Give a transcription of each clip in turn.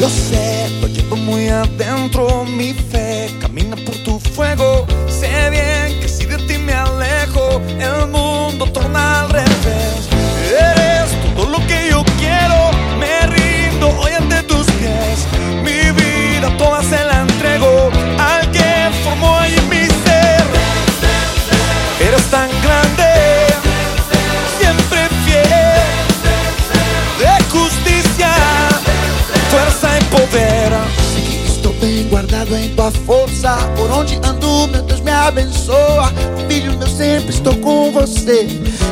Lo sé, lo llevo muy adentro, mi fe camina por tu fuego, sé bien abençoa. Filho meu, sempre estou com você.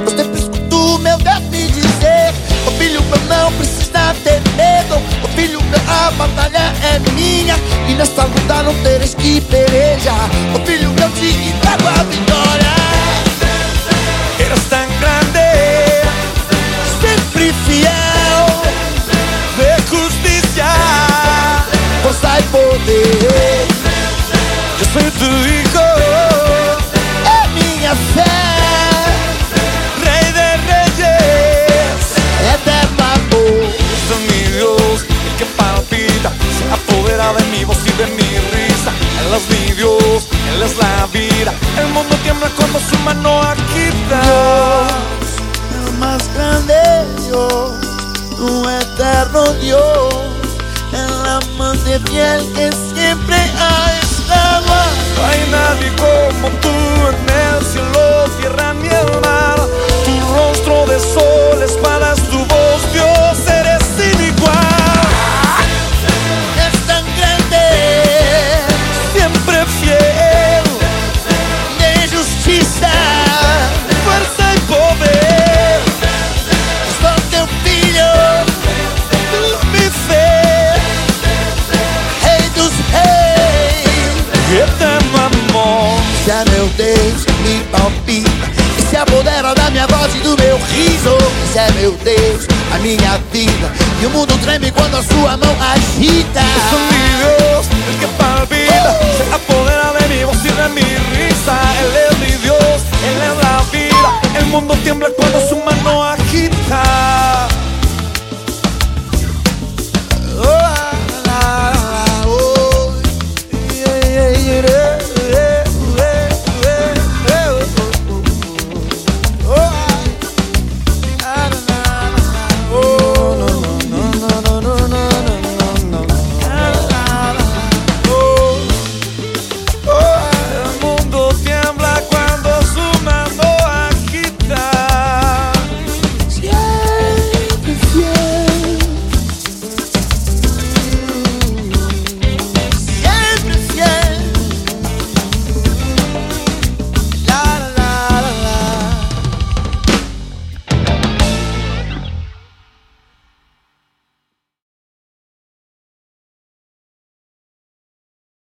Eu sempre escuto meu Deus me dizer: Ô filho meu, não precisa ter medo. Ô filho meu, a batalha é minha. E nesta luta não teres que pelejar. Ô voz y de mi risa. Él es mi Dios, Él es la vida. El mundo tiembla cuando su mano agita. El más grande Dios, tu eterno Dios, el amante fiel que siempre ha estado. No hay nadie como tú Esse é meu Deus, a minha vida, e o mundo treme quando a sua mão agita. Es mi Dios, el que palpita, se apodera de mi voz y de mi risa. Él es mi Dios, Él es la vida. El mundo tiembla cuando su mano agita.